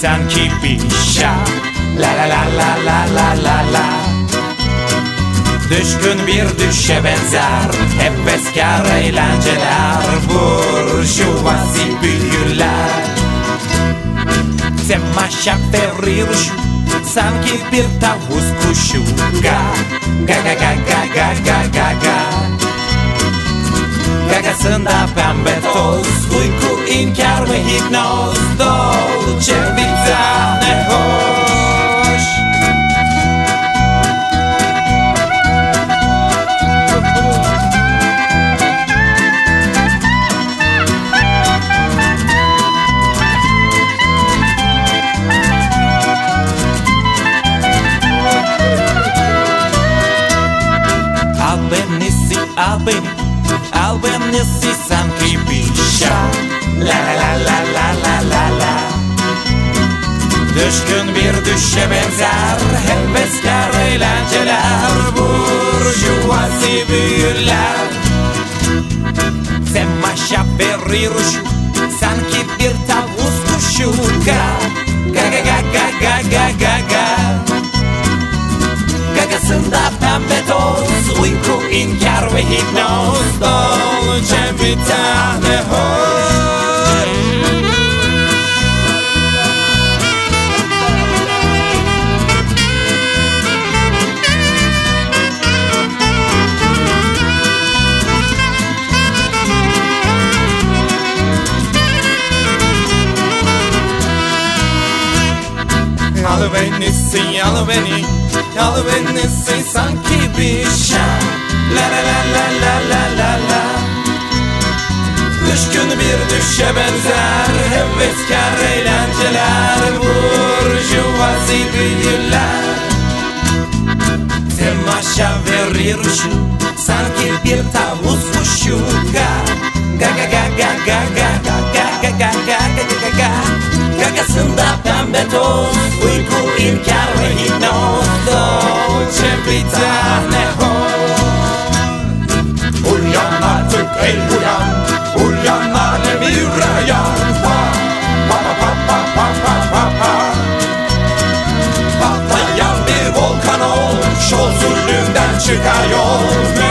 sanki bir şa La la la la la la la la. Düşkün bir düşe benzer. Heveskar eğlenceler. Burjuvasi büyüler. Temaşa verir şu. Sanki bir tavus kuşu. Ga ga ga ga ga ga ga ga ga. Gagasında pembe toz. Uyku inkar ve hipnoz. Dolce beni si al beni Al beni si sanki bir şa La la la la la la la la. Düşkün bir düşe benzer Heveskar eğlenceler Burjuvazi büyüler Temaşa verir şu Sanki bir tavus kuşu این کروهی نازدا جمعی تحنه ها Yalı beni, yalı beni, yalı beni sanki bir şarkı La la la la la la la la Düşkün bir düşe benzer Heveskar eğlenceler Burjuvazi büyüler Temaşa verir şu Sanki bir tavus kuşu ga ga ga ga ga ga ga ga ga ga ga ga ga ga Gagasında pembe toz Uyku inkar ve hipnoz Dolce bir tane czekają w